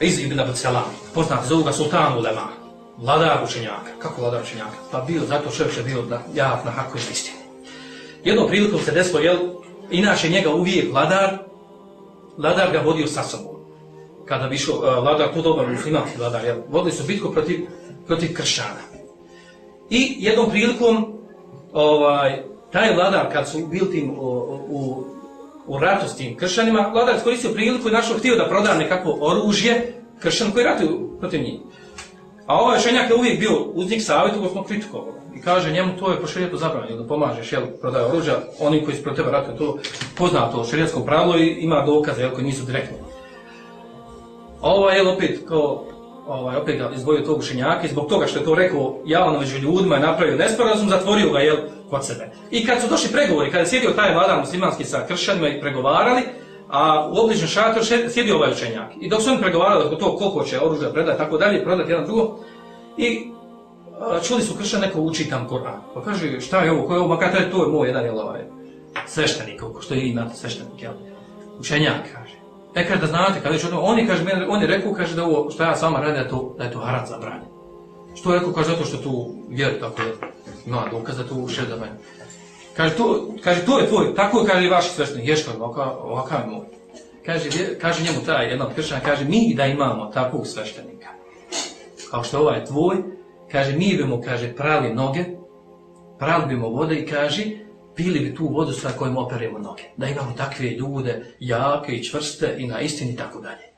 iz Ibn Abd Salam, poznati zovu ga Sultan Ulema, vladar učenjaka. Kako vladar učenjaka? Pa bio, zato čovjek je bio da jak na haku i istinu. Jednom prilikom se desilo, jel, inače njega uvijek vladar, vladar ga vodio sa sobom. Kada bi išao, uh, vladar, to dobar muslimanski vladar, jel, vodili su bitku protiv, protiv kršćana. I jednom prilikom, ovaj, taj vladar, kad su bili tim u, u, u ratu s tim kršćanima, vladar iskoristio priliku i našao htio da proda nekakvo oružje kršćan koji ratuju protiv njih. A ovaj ženjak je uvijek bio uz njih savjetu koji smo kritikovali. I kaže njemu to je po šerijetu zabranjeno da pomažeš, jel, prodaje oružja, oni koji su protiv tebe ratuju, to poznato šerijetsko pravilo i ima dokaze, jel, koji nisu direktni. A ovaj, jel, opet, kao, ovaj, opet ga izdvojio tog učenjaka i zbog toga što je to rekao javno među ljudima i napravio nesporazum, zatvorio ga, jel, kod sebe. I kad su došli pregovori, kada je sjedio taj vladar muslimanski sa kršćanima i pregovarali, a u obližnjem šatoru sjedio ovaj učenjak. I dok su oni pregovarali oko to koliko će oružja predati, tako dalje, prodati jedan drugo, i čuli su kršćan neko uči tam Koran. Pa kaže, šta je ovo, ko je ovo, makar to je moj jedan, jel, ovaj, sveštenik, što je imate sveštenik, jel, učenjak, kaže. E kaže da znate, kada je on je, kaže, meni, on je rekao, kaže da ovo, što ja s vama radim, da je to, da je to. Što je rekao, kaže, zato što tu vjeri, tako je, ima dokaz da tu šeda meni. Kaže, to, kaže, to je tvoj, tako je, kaže, vaš sveštenik, ješ kaže, ovakav, je moj. Kaže, kaže njemu taj jedan od kršćana, kaže, mi da imamo takvog sveštenika, kao što ovaj tvoj, kaže, mi bimo, kaže, prali noge, prali bimo vode i kaže, pili bi tu vodu sa kojom operemo noge. Da imamo takve ljude, jake i čvrste i na istini i tako dalje.